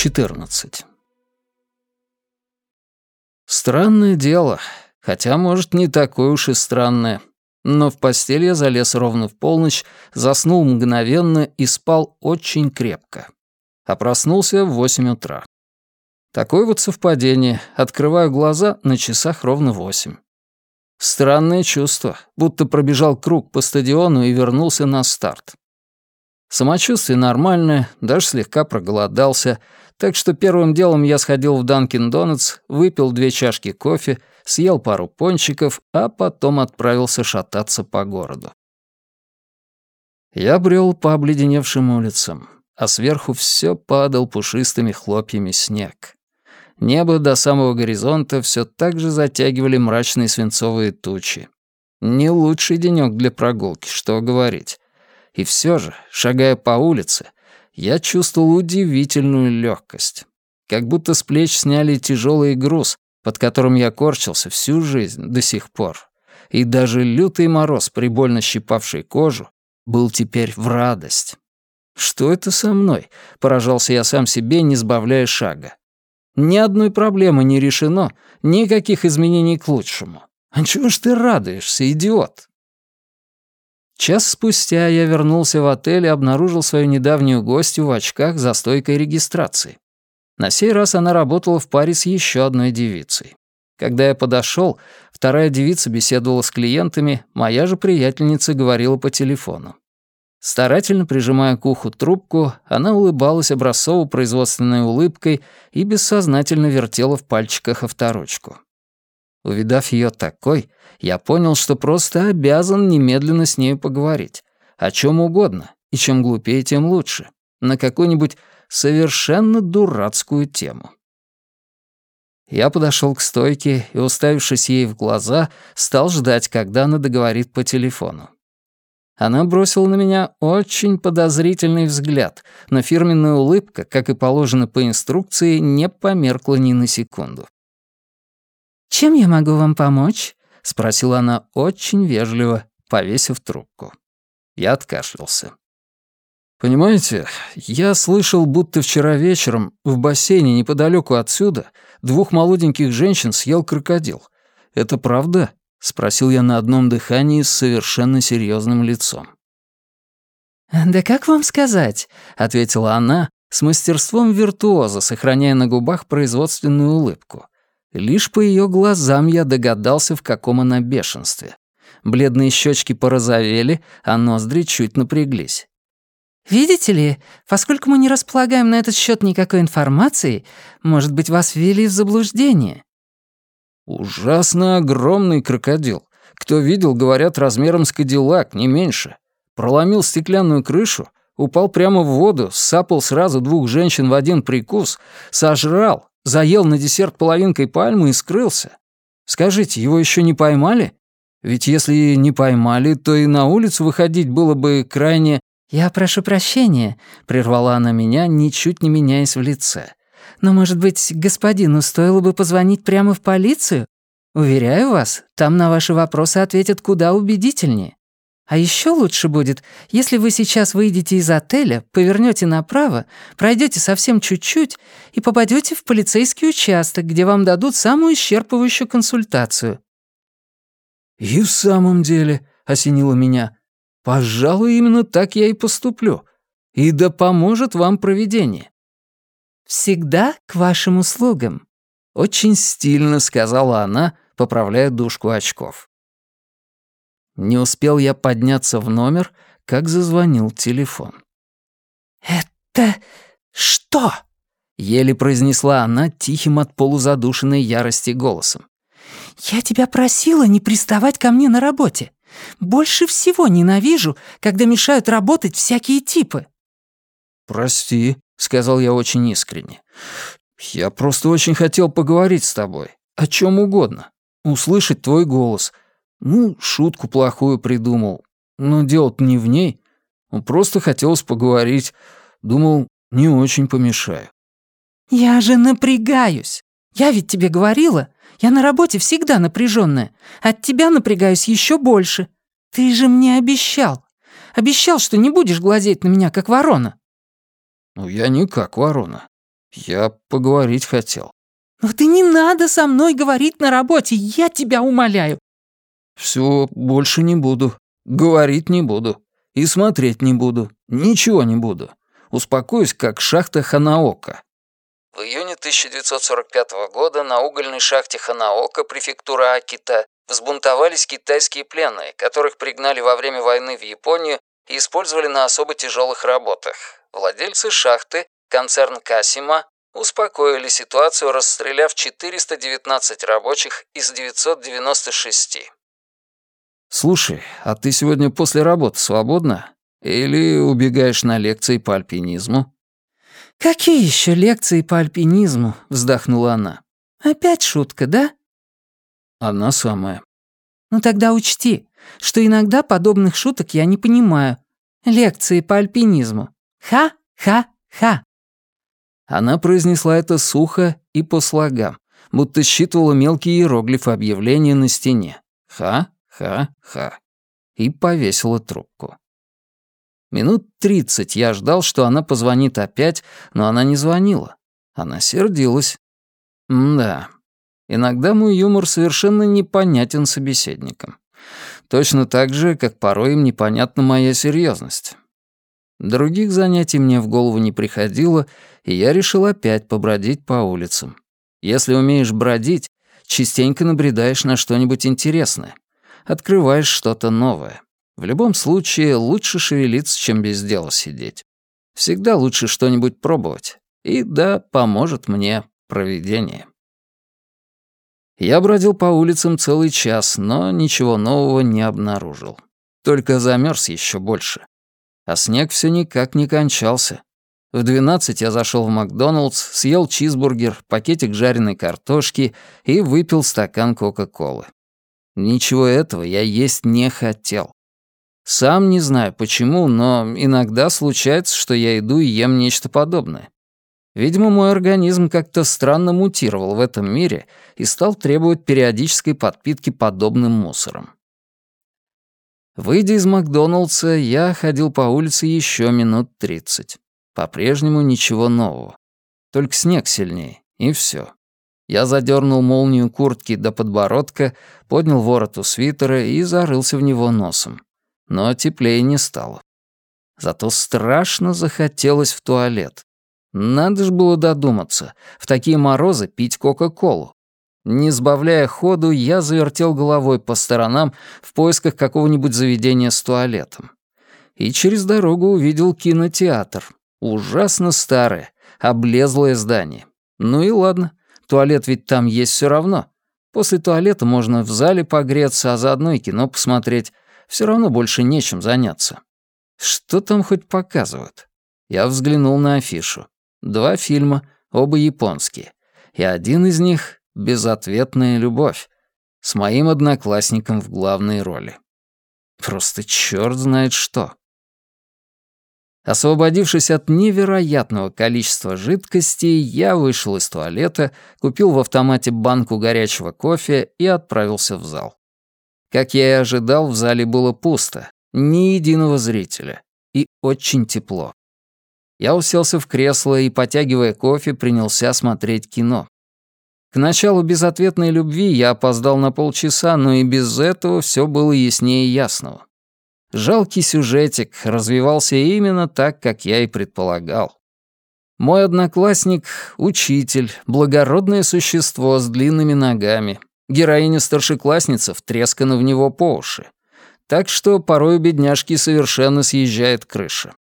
14. Странное дело, хотя, может, не такое уж и странное. Но в постель я залез ровно в полночь, заснул мгновенно и спал очень крепко. А проснулся в 8 утра. Такое вот совпадение. Открываю глаза на часах ровно восемь. Странное чувство, будто пробежал круг по стадиону и вернулся на старт. Самочувствие нормальное, даже слегка проголодался, так что первым делом я сходил в Данкин Донатс, выпил две чашки кофе, съел пару пончиков, а потом отправился шататься по городу. Я брел по обледеневшим улицам, а сверху все падал пушистыми хлопьями снег. Небо до самого горизонта все так же затягивали мрачные свинцовые тучи. Не лучший денек для прогулки, что говорить. И все же, шагая по улице, я чувствовал удивительную легкость. Как будто с плеч сняли тяжелый груз, под которым я корчился всю жизнь до сих пор. И даже лютый мороз, прибольно щипавший кожу, был теперь в радость. «Что это со мной?» — поражался я сам себе, не сбавляя шага. Ни одной проблемы не решено, никаких изменений к лучшему. А чего ж ты радуешься, идиот? Час спустя я вернулся в отель и обнаружил свою недавнюю гостью в очках за стойкой регистрации. На сей раз она работала в паре с еще одной девицей. Когда я подошел, вторая девица беседовала с клиентами, моя же приятельница говорила по телефону. Старательно прижимая к уху трубку, она улыбалась образцово-производственной улыбкой и бессознательно вертела в пальчиках авторучку. Увидав ее такой, я понял, что просто обязан немедленно с нею поговорить. О чем угодно, и чем глупее, тем лучше. На какую-нибудь совершенно дурацкую тему. Я подошел к стойке и, уставившись ей в глаза, стал ждать, когда она договорит по телефону. Она бросила на меня очень подозрительный взгляд, но фирменная улыбка, как и положено по инструкции, не померкла ни на секунду. «Чем я могу вам помочь?» — спросила она очень вежливо, повесив трубку. Я откашлялся. «Понимаете, я слышал, будто вчера вечером в бассейне неподалеку отсюда двух молоденьких женщин съел крокодил. Это правда?» — спросил я на одном дыхании с совершенно серьезным лицом. «Да как вам сказать?» — ответила она, с мастерством виртуоза, сохраняя на губах производственную улыбку. Лишь по ее глазам я догадался, в каком она бешенстве. Бледные щечки порозовели, а ноздри чуть напряглись. «Видите ли, поскольку мы не располагаем на этот счет никакой информации, может быть, вас ввели в заблуждение. Ужасно огромный крокодил. Кто видел, говорят, размером с кадиллак, не меньше. Проломил стеклянную крышу, упал прямо в воду, сапал сразу двух женщин в один прикус, сожрал, заел на десерт половинкой пальмы и скрылся. Скажите, его еще не поймали? Ведь если не поймали, то и на улицу выходить было бы крайне... «Я прошу прощения», — прервала она меня, ничуть не меняясь в лице. Но, может быть, господину стоило бы позвонить прямо в полицию? Уверяю вас, там на ваши вопросы ответят куда убедительнее. А еще лучше будет, если вы сейчас выйдете из отеля, повернете направо, пройдете совсем чуть-чуть и попадете в полицейский участок, где вам дадут самую исчерпывающую консультацию». «И в самом деле», — осенило меня, — «пожалуй, именно так я и поступлю. И да поможет вам провидение. «Всегда к вашим услугам», — очень стильно сказала она, поправляя дужку очков. Не успел я подняться в номер, как зазвонил телефон. «Это что?» — еле произнесла она тихим от полузадушенной ярости голосом. «Я тебя просила не приставать ко мне на работе. Больше всего ненавижу, когда мешают работать всякие типы». «Прости», — сказал я очень искренне. «Я просто очень хотел поговорить с тобой. О чем угодно. Услышать твой голос. Ну, шутку плохую придумал. Но дело-то не в ней. Просто хотелось поговорить. Думал, не очень помешаю». «Я же напрягаюсь. Я ведь тебе говорила. Я на работе всегда напряженная. От тебя напрягаюсь еще больше. Ты же мне обещал. Обещал, что не будешь глазеть на меня, как ворона». «Ну, я не как ворона. Я поговорить хотел. «Вот и не надо со мной говорить на работе, я тебя умоляю». Все, больше не буду. Говорить не буду. И смотреть не буду. Ничего не буду. Успокоюсь, как шахта Ханаока. В июне 1945 года на угольной шахте Ханаока, префектура Акита, взбунтовались китайские пленные, которых пригнали во время войны в Японию и использовали на особо тяжелых работах. Владельцы шахты, концерн Касима, успокоили ситуацию, расстреляв 419 рабочих из 996. «Слушай, а ты сегодня после работы свободна? Или убегаешь на лекции по альпинизму?» «Какие еще лекции по альпинизму?» — вздохнула она. «Опять шутка, да?» «Она самая». «Ну тогда учти, что иногда подобных шуток я не понимаю. Лекции по альпинизму. Ха-ха-ха». Она произнесла это сухо и по слогам, будто считывала мелкие иероглифы объявления на стене. «Ха-ха-ха». И повесила трубку. Минут тридцать я ждал, что она позвонит опять, но она не звонила. Она сердилась. М да, иногда мой юмор совершенно непонятен собеседникам. Точно так же, как порой им непонятна моя серьезность. Других занятий мне в голову не приходило, и я решил опять побродить по улицам. Если умеешь бродить, частенько набредаешь на что-нибудь интересное. Открываешь что-то новое. В любом случае, лучше шевелиться, чем без дела сидеть. Всегда лучше что-нибудь пробовать. И да, поможет мне проведение. Я бродил по улицам целый час, но ничего нового не обнаружил. Только замерз еще больше. А снег все никак не кончался. В двенадцать я зашел в Макдоналдс, съел чизбургер, пакетик жареной картошки и выпил стакан Кока-Колы. Ничего этого я есть не хотел. Сам не знаю почему, но иногда случается, что я иду и ем нечто подобное. Видимо, мой организм как-то странно мутировал в этом мире и стал требовать периодической подпитки подобным мусором. Выйдя из Макдоналдса, я ходил по улице еще минут тридцать. По-прежнему ничего нового. Только снег сильнее, и все. Я задернул молнию куртки до подбородка, поднял ворот у свитера и зарылся в него носом но теплее не стало. Зато страшно захотелось в туалет. Надо ж было додуматься, в такие морозы пить Кока-Колу. Не сбавляя ходу, я завертел головой по сторонам в поисках какого-нибудь заведения с туалетом. И через дорогу увидел кинотеатр. Ужасно старое, облезлое здание. Ну и ладно, туалет ведь там есть все равно. После туалета можно в зале погреться, а заодно и кино посмотреть. Все равно больше нечем заняться. Что там хоть показывают? Я взглянул на афишу. Два фильма, оба японские. И один из них — «Безответная любовь» с моим одноклассником в главной роли. Просто черт знает что. Освободившись от невероятного количества жидкостей, я вышел из туалета, купил в автомате банку горячего кофе и отправился в зал. Как я и ожидал, в зале было пусто, ни единого зрителя. И очень тепло. Я уселся в кресло и, потягивая кофе, принялся смотреть кино. К началу безответной любви я опоздал на полчаса, но и без этого все было яснее ясного. Жалкий сюжетик развивался именно так, как я и предполагал. Мой одноклассник — учитель, благородное существо с длинными ногами, Героиня-старшеклассница втрескана в него по уши. Так что порой у бедняжки совершенно съезжает крыша.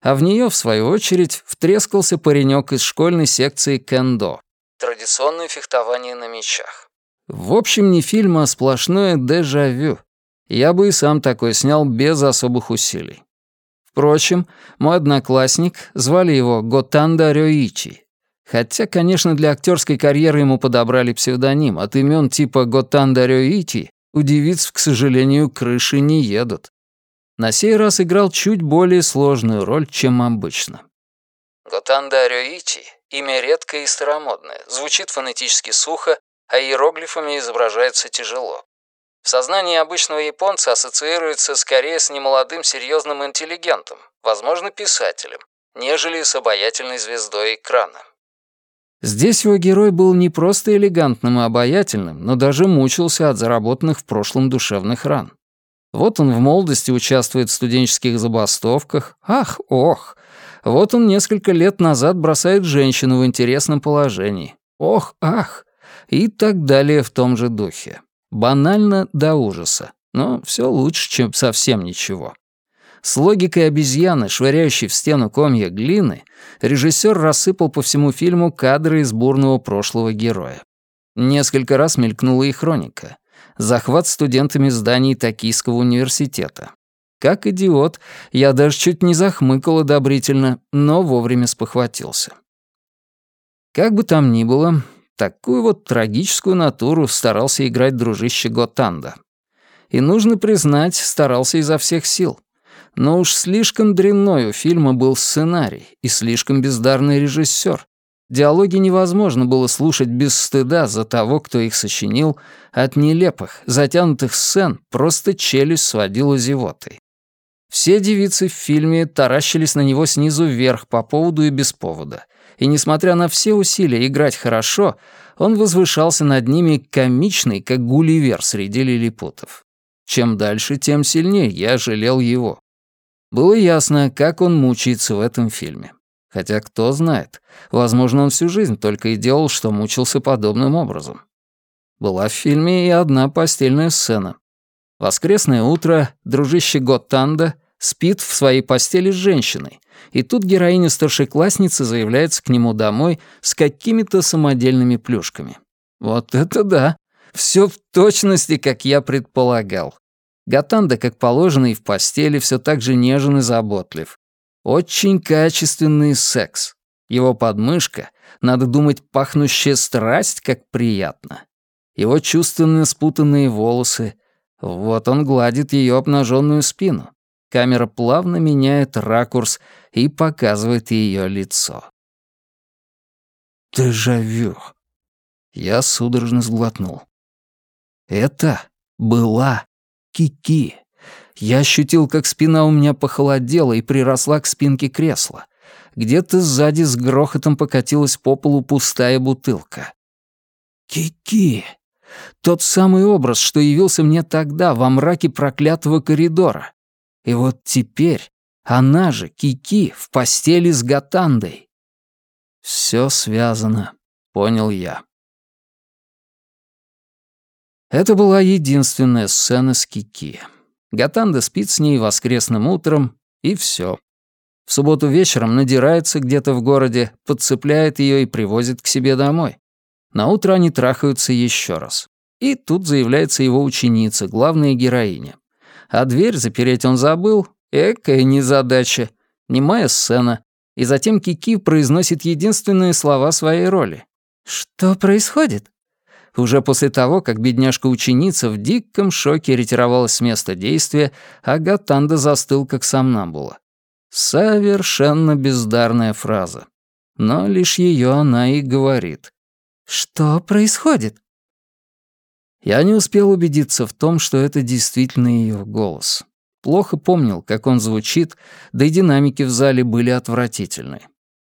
А в нее, в свою очередь, втрескался паренек из школьной секции кендо. Традиционное фехтование на мечах. В общем, не фильм, а сплошное дежавю. Я бы и сам такой снял без особых усилий. Впрочем, мой одноклассник, звали его Готанда Рёичи, Хотя, конечно, для актерской карьеры ему подобрали псевдоним. От имен типа Готанда Рёити у девиц, к сожалению, крыши не едут. На сей раз играл чуть более сложную роль, чем обычно. Готанда Рёити — имя редкое и старомодное, звучит фонетически сухо, а иероглифами изображается тяжело. В сознании обычного японца ассоциируется скорее с немолодым серьезным интеллигентом, возможно, писателем, нежели с обаятельной звездой экрана. Здесь его герой был не просто элегантным и обаятельным, но даже мучился от заработанных в прошлом душевных ран. Вот он в молодости участвует в студенческих забастовках. Ах, ох. Вот он несколько лет назад бросает женщину в интересном положении. Ох, ах. И так далее в том же духе. Банально до ужаса. Но все лучше, чем совсем ничего. С логикой обезьяны, швыряющей в стену комья глины, режиссер рассыпал по всему фильму кадры из бурного прошлого героя. Несколько раз мелькнула и хроника. Захват студентами зданий Токийского университета. Как идиот, я даже чуть не захмыкал одобрительно, но вовремя спохватился. Как бы там ни было, такую вот трагическую натуру старался играть дружище Готанда. И нужно признать, старался изо всех сил. Но уж слишком дрянной у фильма был сценарий и слишком бездарный режиссер. Диалоги невозможно было слушать без стыда за того, кто их сочинил, от нелепых, затянутых сцен просто челюсть сводила зевотой. Все девицы в фильме таращились на него снизу вверх по поводу и без повода. И несмотря на все усилия играть хорошо, он возвышался над ними комичный, как Гулливер среди лилипутов. Чем дальше, тем сильнее я жалел его. Было ясно, как он мучается в этом фильме. Хотя кто знает, возможно, он всю жизнь только и делал, что мучился подобным образом. Была в фильме и одна постельная сцена. Воскресное утро, дружище Готтанда спит в своей постели с женщиной, и тут героиня старшеклассницы заявляется к нему домой с какими-то самодельными плюшками. Вот это да! Все в точности, как я предполагал. Гатанда, как положено, и в постели все так же нежен и заботлив. Очень качественный секс. Его подмышка, надо думать, пахнущая страсть, как приятно. Его чувственно спутанные волосы. Вот он гладит ее обнаженную спину. Камера плавно меняет ракурс и показывает ее лицо. Дежавю. Я судорожно сглотнул. Это была Кики. Я ощутил, как спина у меня похолодела и приросла к спинке кресла. Где-то сзади с грохотом покатилась по полу пустая бутылка. Кики. Тот самый образ, что явился мне тогда во мраке проклятого коридора. И вот теперь она же, Кики, в постели с Гатандой. Все связано, понял я. Это была единственная сцена с Кики. Гатанда спит с ней воскресным утром, и все. В субботу вечером надирается где-то в городе, подцепляет ее и привозит к себе домой. На утро они трахаются еще раз. И тут заявляется его ученица, главная героиня. А дверь запереть он забыл. Экая незадача. Немая сцена. И затем Кики произносит единственные слова своей роли. «Что происходит?» Уже после того, как бедняжка-ученица в диком шоке ретировалась с места действия, а Гатанда застыл как сомнамбула. Совершенно бездарная фраза. Но лишь ее она и говорит. «Что происходит?» Я не успел убедиться в том, что это действительно ее голос. Плохо помнил, как он звучит, да и динамики в зале были отвратительны.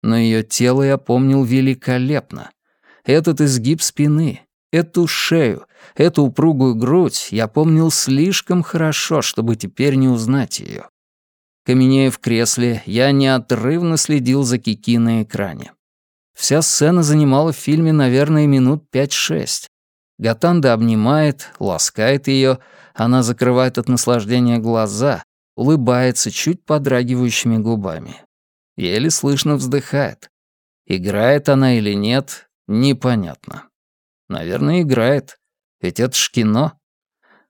Но ее тело я помнил великолепно. Этот изгиб спины, Эту шею, эту упругую грудь я помнил слишком хорошо, чтобы теперь не узнать ее. Каменея в кресле, я неотрывно следил за Кики на экране. Вся сцена занимала в фильме, наверное, минут 5-6. Гатанда обнимает, ласкает ее, она закрывает от наслаждения глаза, улыбается чуть подрагивающими губами. Еле слышно вздыхает. Играет она или нет, непонятно. Наверное, играет. Ведь это ж кино.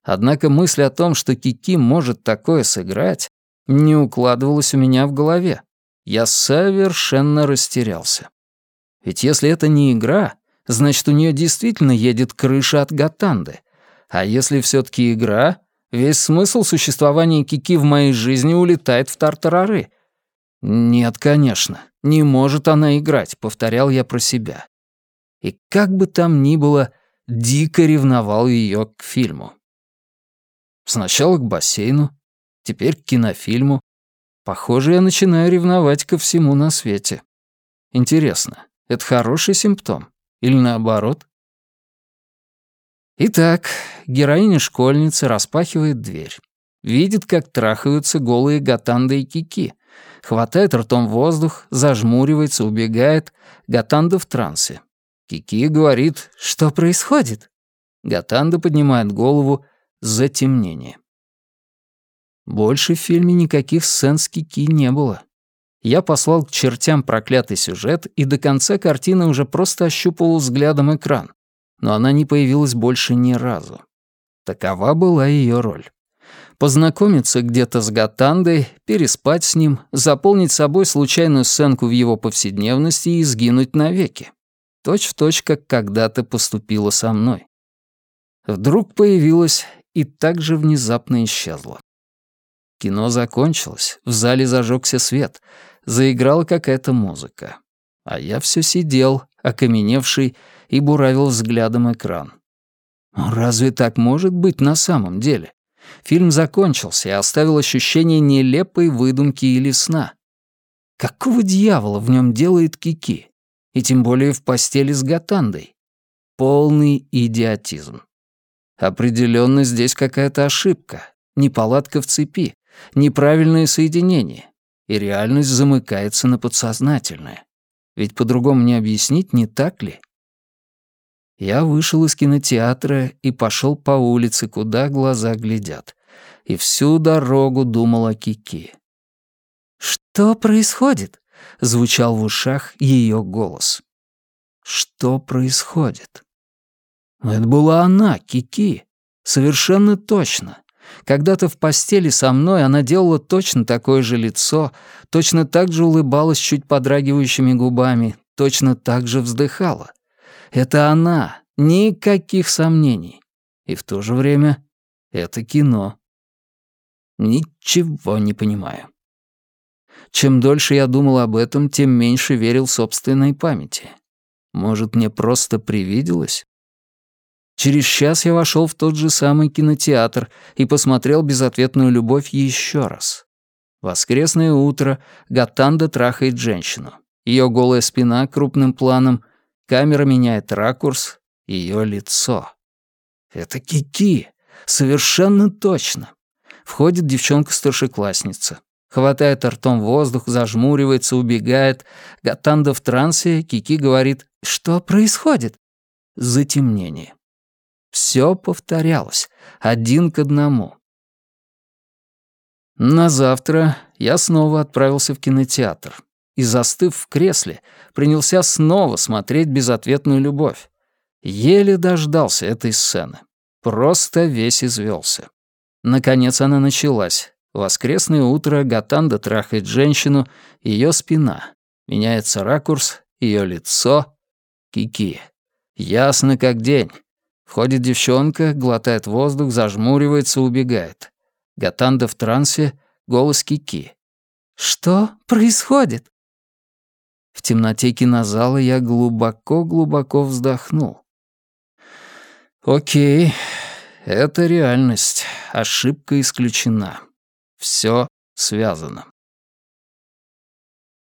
Однако мысль о том, что Кики может такое сыграть, не укладывалась у меня в голове. Я совершенно растерялся. Ведь если это не игра, значит, у нее действительно едет крыша от Гатанды. А если все таки игра, весь смысл существования Кики в моей жизни улетает в тартарары. Нет, конечно, не может она играть, повторял я про себя и как бы там ни было, дико ревновал ее к фильму. Сначала к бассейну, теперь к кинофильму. Похоже, я начинаю ревновать ко всему на свете. Интересно, Это хороший симптом? Или наоборот? Итак, героиня-школьница распахивает дверь. Видит, как трахаются голые Гатанда и Кики. Хватает ртом воздух, зажмуривается, убегает. Гатанда в трансе. Кики говорит «Что происходит?» Гатанда поднимает голову «Затемнение». Больше в фильме никаких сцен с Кики не было. Я послал к чертям проклятый сюжет и до конца картины уже просто ощупывал взглядом экран. Но она не появилась больше ни разу. Такова была ее роль. Познакомиться где-то с Гатандой, переспать с ним, заполнить собой случайную сценку в его повседневности и сгинуть навеки. Точь в точь, как когда-то поступила со мной. Вдруг появилась и так же внезапно исчезла. Кино закончилось, в зале зажегся свет, заиграла какая-то музыка. А я все сидел, окаменевший, и буравил взглядом экран. Разве так может быть на самом деле? Фильм закончился и оставил ощущение нелепой выдумки или сна. Какого дьявола в нем делает Кики? И тем более в постели с Гатандой. Полный идиотизм. Определенно здесь какая-то ошибка, неполадка в цепи, неправильное соединение, и реальность замыкается на подсознательное. Ведь по-другому не объяснить, не так ли? Я вышел из кинотеатра и пошел по улице, куда глаза глядят. И всю дорогу думал о Кики. «Что происходит?» — звучал в ушах ее голос. «Что происходит?» Это была она, Кики. Совершенно точно. Когда-то в постели со мной она делала точно такое же лицо, точно так же улыбалась чуть подрагивающими губами, точно так же вздыхала. Это она, никаких сомнений. И в то же время это кино. Ничего не понимаю. Чем дольше я думал об этом, тем меньше верил собственной памяти. Может, мне просто привиделось? Через час я вошел в тот же самый кинотеатр и посмотрел «Безответную любовь» еще раз. Воскресное утро, Гатанда трахает женщину. Ее голая спина крупным планом, камера меняет ракурс, ее лицо. Это Кики, совершенно точно. Входит девчонка-старшеклассница. Хватает ртом воздух, зажмуривается, убегает. Гатанда в трансе, Кики говорит «Что происходит?» Затемнение. Все повторялось, один к одному. На завтра я снова отправился в кинотеатр и, застыв в кресле, принялся снова смотреть «Безответную любовь». Еле дождался этой сцены. Просто весь извелся. Наконец она началась. Воскресное утро Гатанда трахает женщину, ее спина. Меняется ракурс, ее лицо. Кики. Ясно как день. Входит девчонка, глотает воздух, зажмуривается, убегает. Гатанда в трансе, голос Кики. «Что происходит?» В темноте кинозала я глубоко-глубоко вздохнул. «Окей, это реальность. Ошибка исключена. Все связано».